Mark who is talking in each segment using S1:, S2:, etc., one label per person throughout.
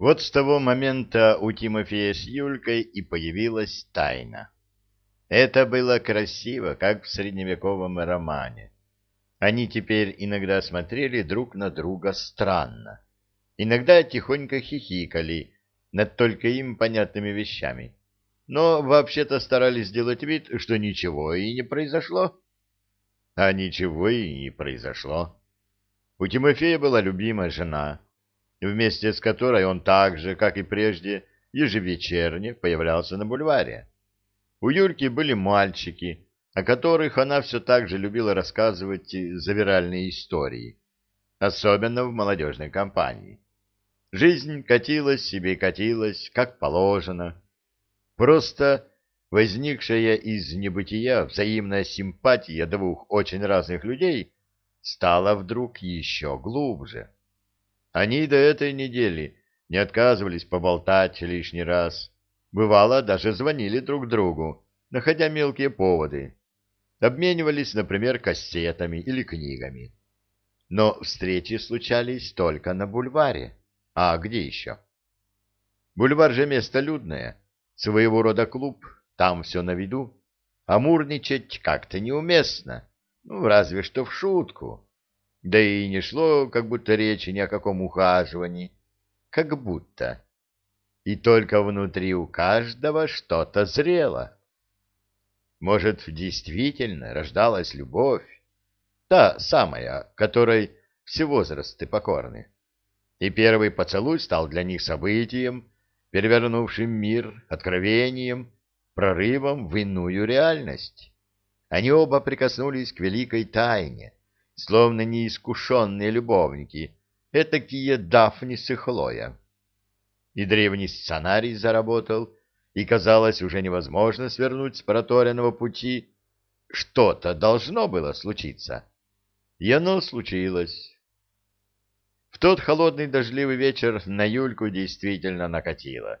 S1: Вот с того момента у Тимофея с Юлькой и появилась тайна. Это было красиво, как в средневековом романе. Они теперь иногда смотрели друг на друга странно. Иногда тихонько хихикали над только им понятными вещами. Но вообще-то старались сделать вид, что ничего и не произошло. А ничего и не произошло. У Тимофея была любимая жена, вместе с которой он так же, как и прежде, ежевечерне появлялся на бульваре. У Юльки были мальчики, о которых она все так же любила рассказывать завиральные истории, особенно в молодежной компании. Жизнь катилась себе катилась, как положено. Просто возникшая из небытия взаимная симпатия двух очень разных людей стала вдруг еще глубже. Они до этой недели не отказывались поболтать лишний раз. Бывало, даже звонили друг другу, находя мелкие поводы. Обменивались, например, кассетами или книгами. Но встречи случались только на бульваре. А где еще? Бульвар же место людное, своего рода клуб, там все на виду. Амурничать как-то неуместно, ну, разве что в шутку. Да и не шло как будто речи ни о каком ухаживании. Как будто. И только внутри у каждого что-то зрело. Может, действительно рождалась любовь? Та самая, которой все возрасты покорны. И первый поцелуй стал для них событием, перевернувшим мир, откровением, прорывом в иную реальность. Они оба прикоснулись к великой тайне — словно неискушенные любовники, этакие Дафни с Хлоя. И древний сценарий заработал, и казалось уже невозможно свернуть с проторенного пути. Что-то должно было случиться. И оно случилось. В тот холодный дождливый вечер на Юльку действительно накатило.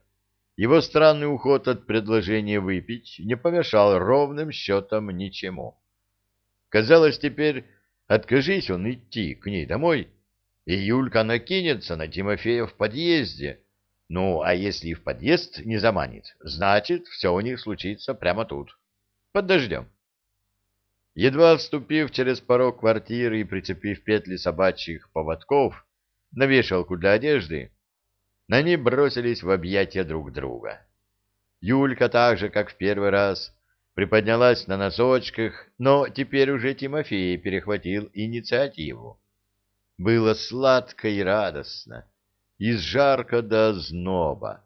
S1: Его странный уход от предложения выпить не помешал ровным счетом ничему. Казалось, теперь Откажись он идти к ней домой, и Юлька накинется на Тимофея в подъезде. Ну, а если в подъезд не заманит, значит, все у них случится прямо тут, под дождем. Едва вступив через порог квартиры и прицепив петли собачьих поводков на вешалку для одежды, они бросились в объятия друг друга. Юлька так же, как в первый раз, приподнялась на носочках, но теперь уже Тимофей перехватил инициативу. Было сладко и радостно, из жарко до зноба.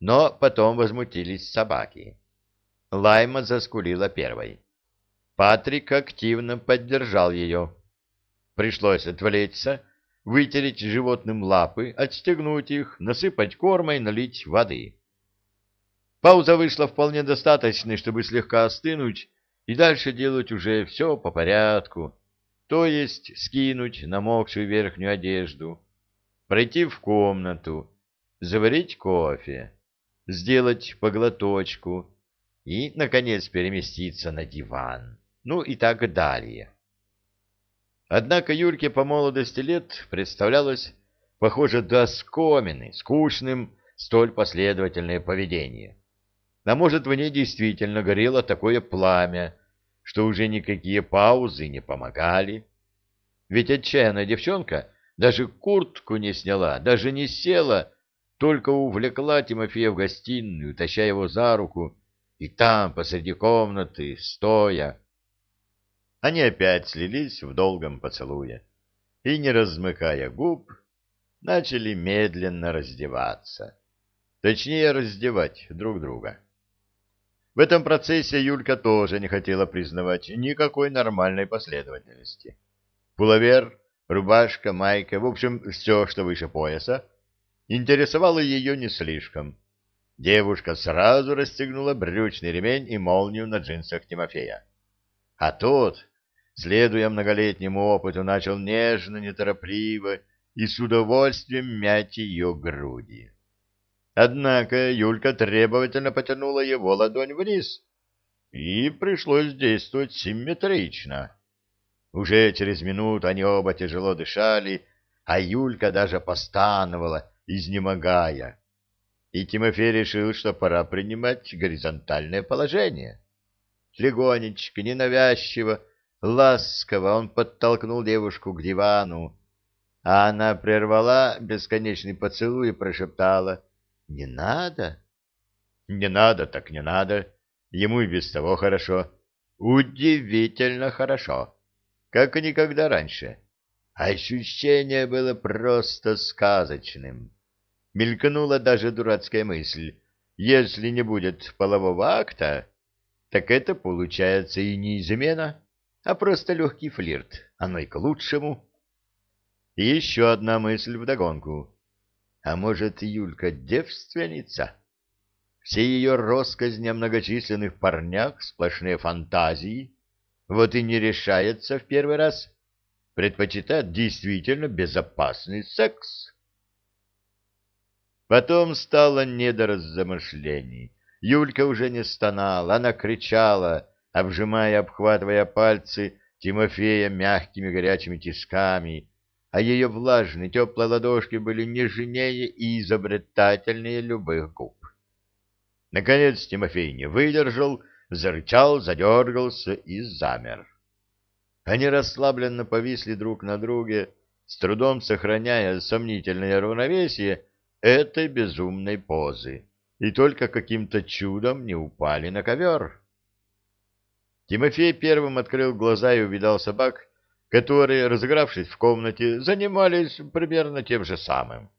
S1: Но потом возмутились собаки. Лайма заскулила первой. Патрик активно поддержал ее. Пришлось отвлечься, вытереть животным лапы, отстегнуть их, насыпать корма и налить воды. Пауза вышла вполне достаточной, чтобы слегка остынуть и дальше делать уже все по порядку, то есть скинуть намокшую верхнюю одежду, пройти в комнату, заварить кофе, сделать поглоточку и, наконец, переместиться на диван, ну и так далее. Однако Юрке по молодости лет представлялось, похоже, до скомины, скучным столь последовательное поведение. А может, в ней действительно горело такое пламя, что уже никакие паузы не помогали. Ведь отчаянная девчонка даже куртку не сняла, даже не села, только увлекла Тимофея в гостиную, таща его за руку, и там, посреди комнаты, стоя. Они опять слились в долгом поцелуе и, не размыкая губ, начали медленно раздеваться. Точнее, раздевать друг друга. В этом процессе Юлька тоже не хотела признавать никакой нормальной последовательности. Пуловер, рубашка, майка, в общем, все, что выше пояса, интересовало ее не слишком. Девушка сразу расстегнула брючный ремень и молнию на джинсах Тимофея. А тот, следуя многолетнему опыту, начал нежно, неторопливо и с удовольствием мять ее груди. Однако Юлька требовательно потянула его ладонь вниз, и пришлось действовать симметрично. Уже через минуту они оба тяжело дышали, а Юлька даже постановала изнемогая. И Тимофей решил, что пора принимать горизонтальное положение. Легонечко, ненавязчиво, ласково он подтолкнул девушку к дивану, а она прервала бесконечный поцелуй и прошептала «Не надо». «Не надо, так не надо. Ему и без того хорошо. Удивительно хорошо. Как и никогда раньше. Ощущение было просто сказочным. Мелькнула даже дурацкая мысль. Если не будет полового акта, так это получается и не измена, а просто легкий флирт. Оно и к лучшему. И еще одна мысль вдогонку. А может, Юлька девственница? Все ее россказни о многочисленных парнях — сплошные фантазии. Вот и не решается в первый раз. Предпочитает действительно безопасный секс. Потом стало не до размышлений. Юлька уже не стонала, она кричала, обжимая обхватывая пальцы Тимофея мягкими горячими тисками, а ее влажные теплые ладошки были нежнее и изобретательнее любых губ. Наконец Тимофей не выдержал, зарычал, задергался и замер. Они расслабленно повисли друг на друге, с трудом сохраняя сомнительное равновесие этой безумной позы, и только каким-то чудом не упали на ковер. Тимофей первым открыл глаза и увидал собак, которые, разыгравшись в комнате, занимались примерно тем же самым.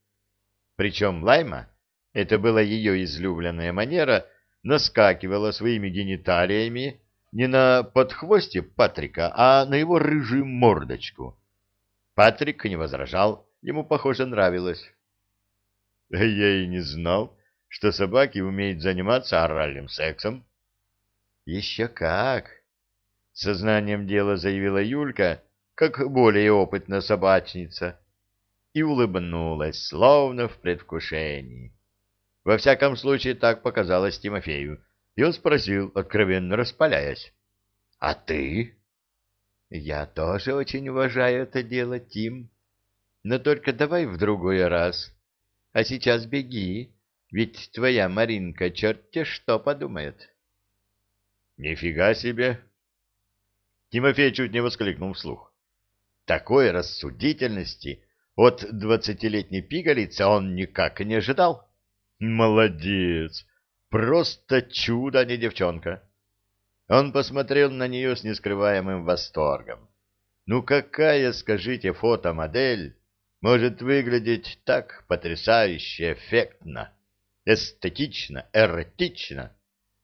S1: Причем Лайма это была ее излюбленная манера, наскакивала своими гениталиями не на подхвосте Патрика, а на его рыжую мордочку. Патрик не возражал, ему, похоже, нравилось. Я и не знал, что собаки умеют заниматься оральным сексом. Еще как! Сознанием дела заявила Юлька, как более опытная собачница, и улыбнулась, словно в предвкушении. Во всяком случае, так показалось Тимофею, и он спросил, откровенно распаляясь. — А ты? — Я тоже очень уважаю это дело, Тим. Но только давай в другой раз. А сейчас беги, ведь твоя Маринка черт-те что подумает. — Нифига себе! Тимофей чуть не воскликнул вслух. Такой рассудительности от двадцатилетней пигалицы он никак не ожидал. — Молодец! Просто чудо, а не девчонка. Он посмотрел на нее с нескрываемым восторгом. Ну какая, скажите, фотомодель может выглядеть так потрясающе эффектно, эстетично, эротично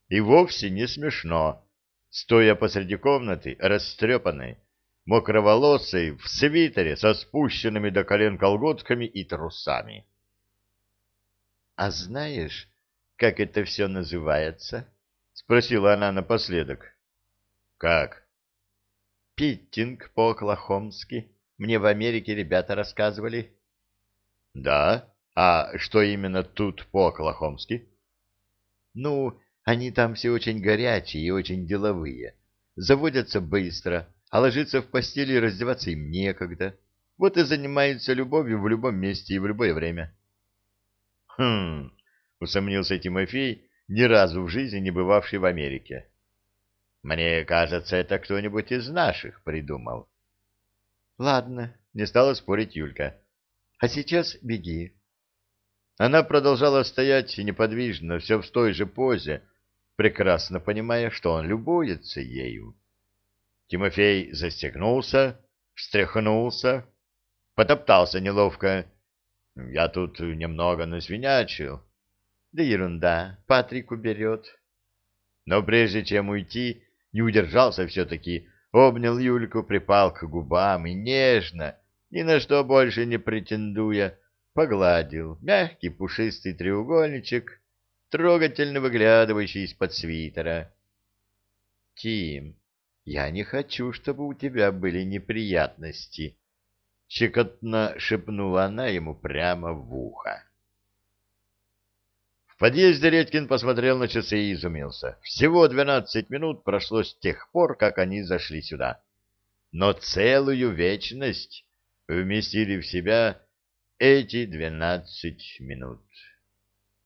S1: и вовсе не смешно, стоя посреди комнаты, растрепанной, мокроволосой, в свитере со спущенными до колен колготками и трусами. — А знаешь, как это все называется? — спросила она напоследок. — Как? — Питтинг по-оклахомски. Мне в Америке ребята рассказывали. — Да? А что именно тут по-оклахомски? — Ну, они там все очень горячие и очень деловые. Заводятся быстро, а ложиться в постели и раздеваться им некогда. Вот и занимаются любовью в любом месте и в любое время. — Хм, усомнился Тимофей, ни разу в жизни не бывавший в Америке. Мне кажется, это кто-нибудь из наших придумал. Ладно, не стала спорить Юлька. А сейчас беги. Она продолжала стоять неподвижно, все в той же позе, прекрасно понимая, что он любуется ею. Тимофей застегнулся, встряхнулся, потоптался неловко, я тут немного насвинячил. Да ерунда, Патрик уберет. Но прежде чем уйти, не удержался все-таки, обнял Юльку, припал к губам и нежно, ни на что больше не претендуя, погладил мягкий пушистый треугольничек, трогательно выглядывающий из-под свитера. — Тим, я не хочу, чтобы у тебя были неприятности, — щекотно шепнула она ему прямо в ухо. В подъезде Редькин посмотрел на часы и изумился. Всего двенадцать минут прошло с тех пор, как они зашли сюда. Но целую вечность вместили в себя эти двенадцать минут.